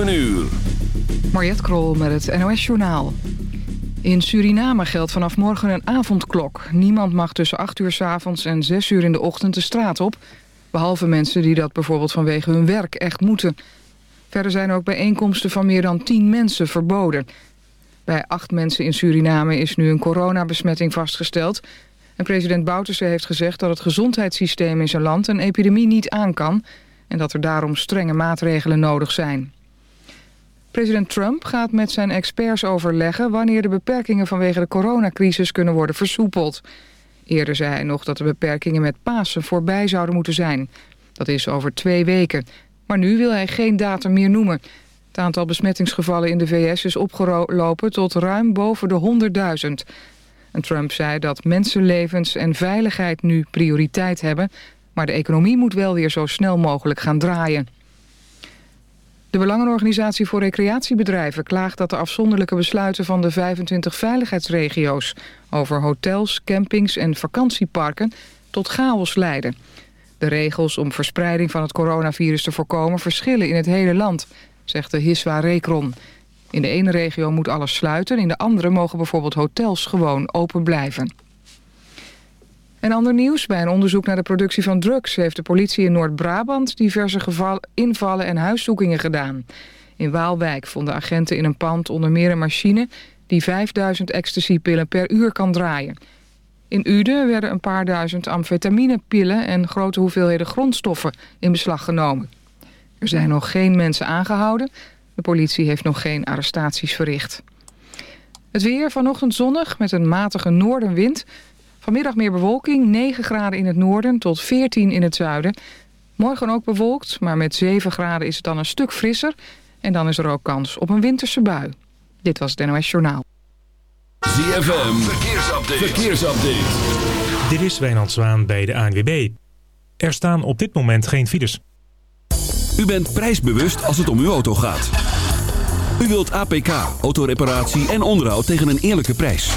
7 uur. Krol met het NOS Journaal. In Suriname geldt vanaf morgen een avondklok. Niemand mag tussen 8 uur s avonds en 6 uur in de ochtend de straat op... behalve mensen die dat bijvoorbeeld vanwege hun werk echt moeten. Verder zijn ook bijeenkomsten van meer dan 10 mensen verboden. Bij acht mensen in Suriname is nu een coronabesmetting vastgesteld... en president Bouterse heeft gezegd dat het gezondheidssysteem in zijn land... een epidemie niet aan kan en dat er daarom strenge maatregelen nodig zijn. President Trump gaat met zijn experts overleggen... wanneer de beperkingen vanwege de coronacrisis kunnen worden versoepeld. Eerder zei hij nog dat de beperkingen met Pasen voorbij zouden moeten zijn. Dat is over twee weken. Maar nu wil hij geen datum meer noemen. Het aantal besmettingsgevallen in de VS is opgelopen tot ruim boven de 100.000. En Trump zei dat mensenlevens en veiligheid nu prioriteit hebben... maar de economie moet wel weer zo snel mogelijk gaan draaien. De Belangenorganisatie voor Recreatiebedrijven klaagt dat de afzonderlijke besluiten van de 25 veiligheidsregio's over hotels, campings en vakantieparken tot chaos leiden. De regels om verspreiding van het coronavirus te voorkomen verschillen in het hele land, zegt de Hiswa Rekron. In de ene regio moet alles sluiten, in de andere mogen bijvoorbeeld hotels gewoon open blijven. En ander nieuws. Bij een onderzoek naar de productie van drugs... heeft de politie in Noord-Brabant diverse invallen en huiszoekingen gedaan. In Waalwijk vonden agenten in een pand onder meer een machine... die 5000 ecstasypillen per uur kan draaien. In Uden werden een paar duizend amfetaminepillen... en grote hoeveelheden grondstoffen in beslag genomen. Er zijn nog geen mensen aangehouden. De politie heeft nog geen arrestaties verricht. Het weer vanochtend zonnig met een matige noordenwind... Vanmiddag meer bewolking, 9 graden in het noorden tot 14 in het zuiden. Morgen ook bewolkt, maar met 7 graden is het dan een stuk frisser. En dan is er ook kans op een winterse bui. Dit was het NOS Journaal. ZFM, verkeersupdate. verkeersupdate. Dit is Wijnand Zwaan bij de ANWB. Er staan op dit moment geen files. U bent prijsbewust als het om uw auto gaat. U wilt APK, autoreparatie en onderhoud tegen een eerlijke prijs.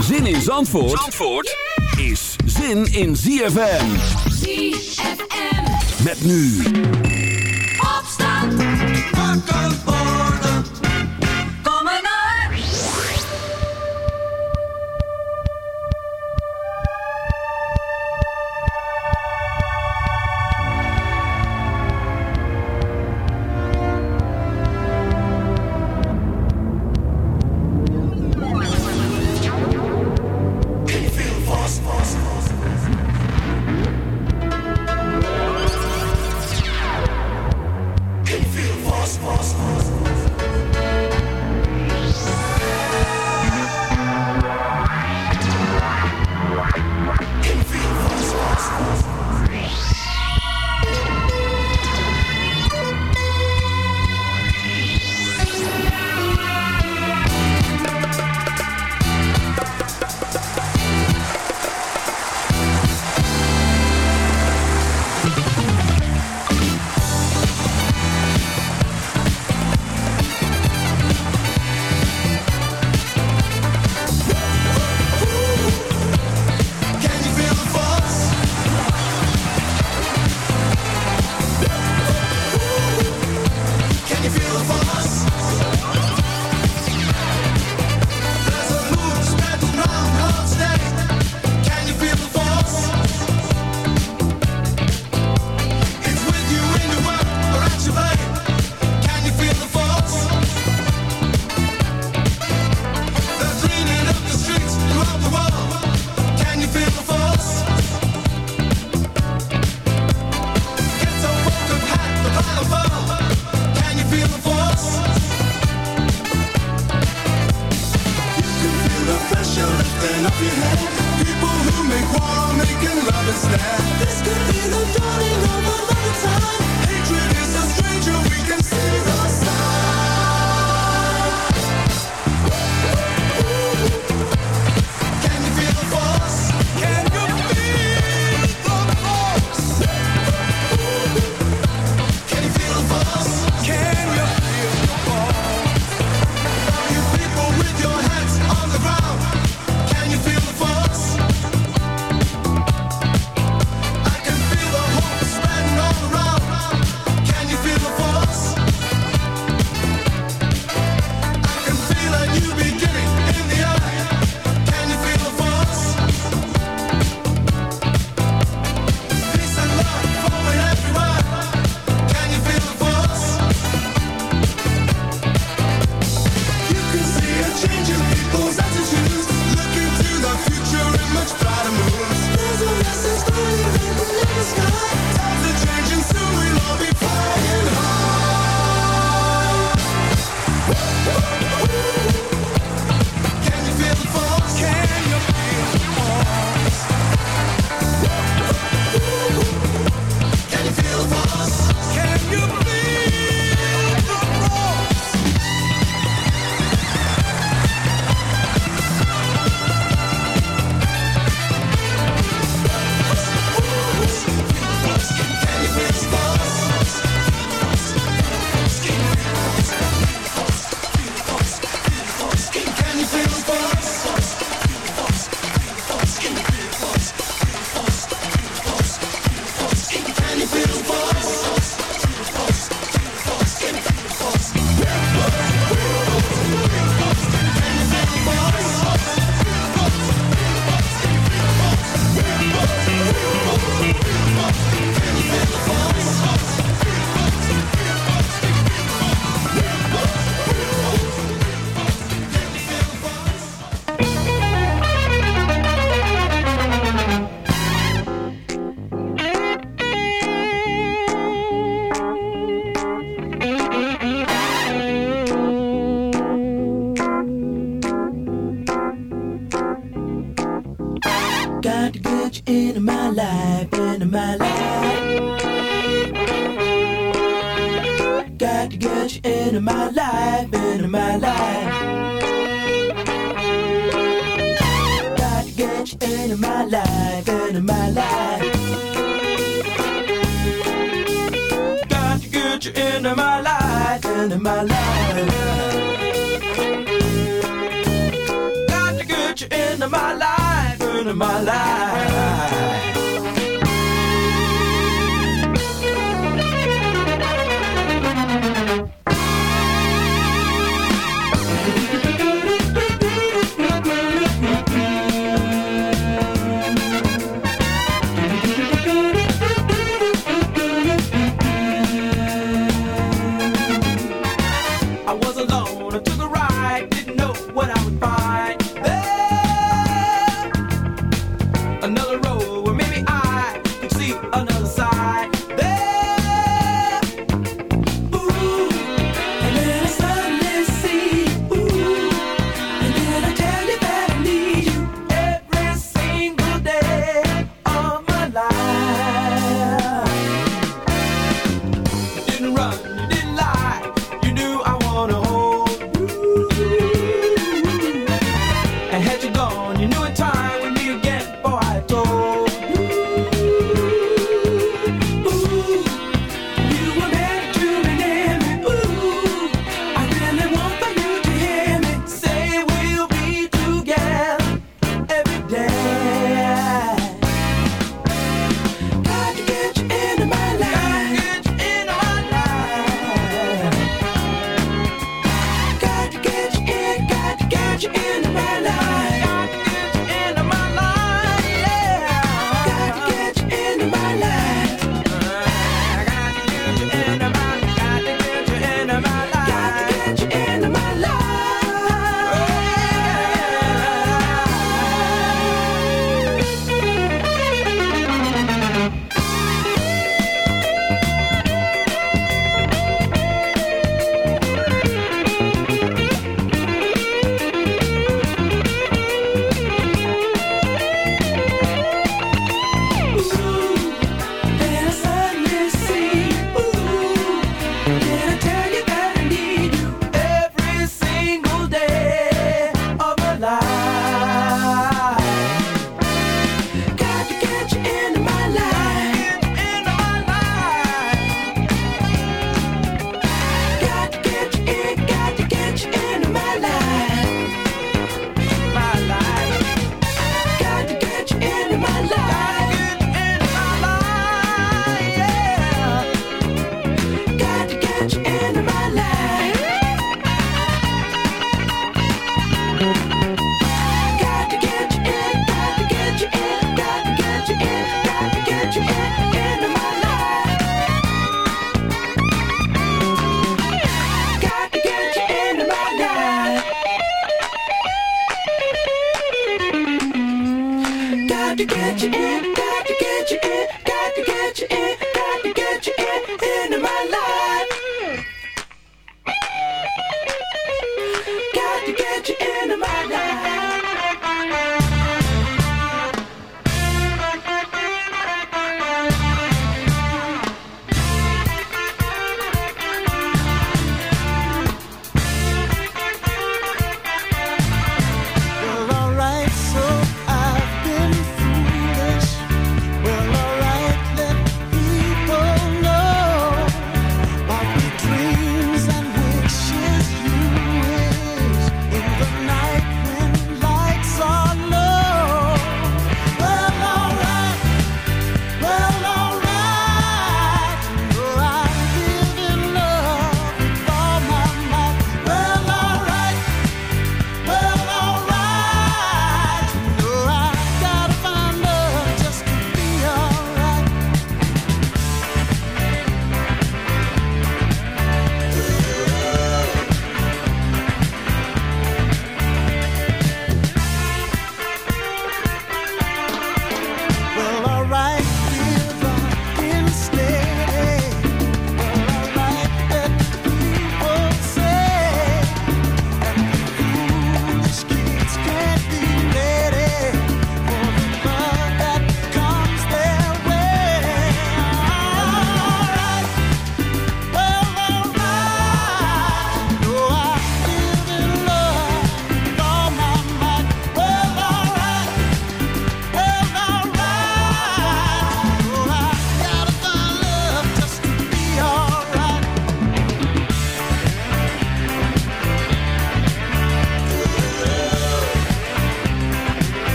Zin in Zandvoort, Zandvoort is zin in ZFM. ZFM. Met nu. Opstand. Wakker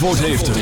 Zandvoort heeft.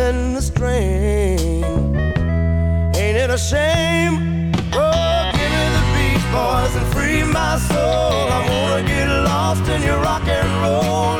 pulling the string. Ain't it a shame? Oh, give me the beat, boys, and free my soul. I wanna get lost in your rock and roll.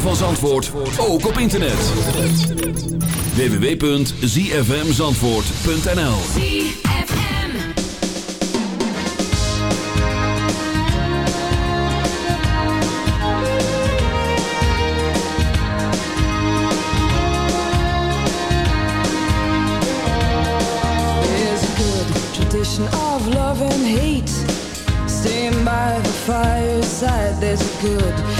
Van Zandvoort ook op internet. www.zfmzandvoort.nl There's a good tradition of love and hate. Staying by the fireside, there's a good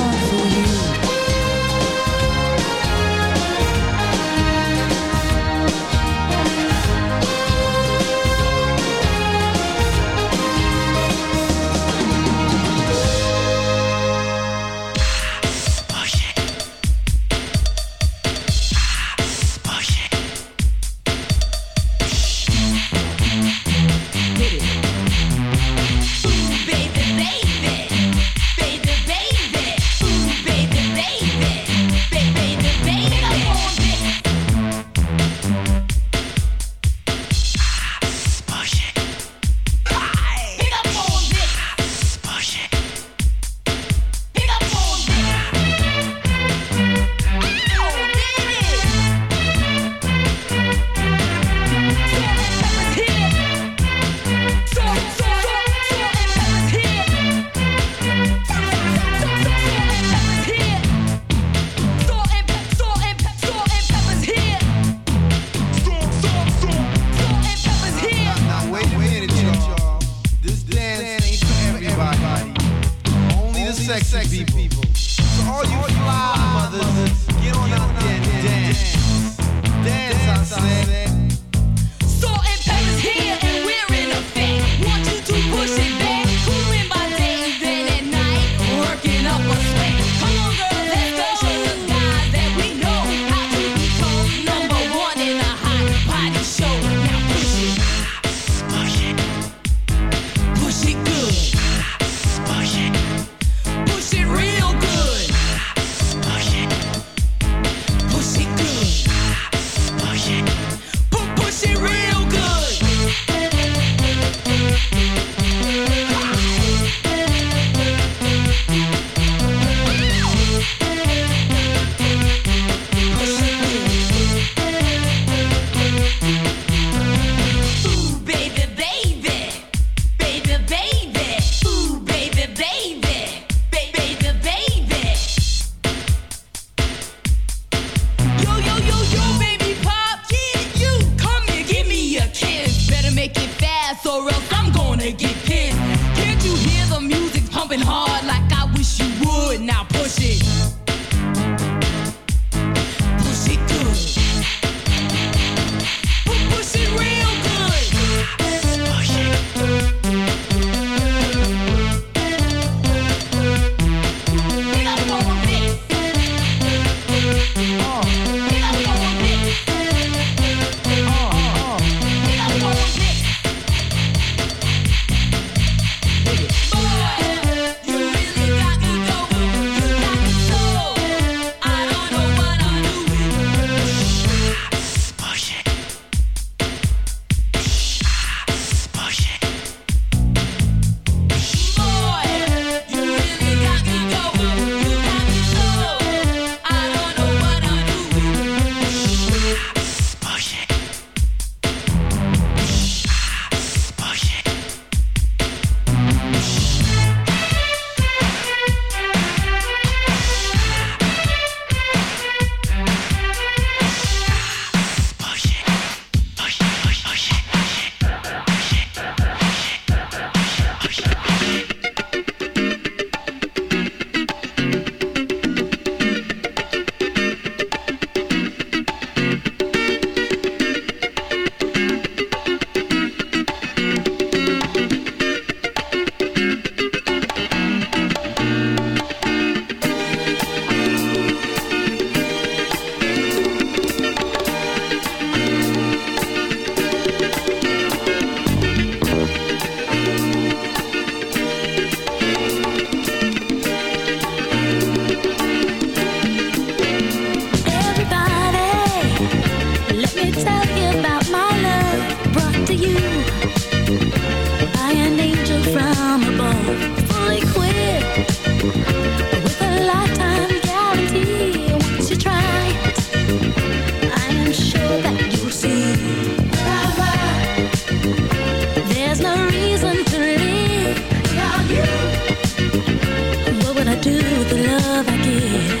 love I give?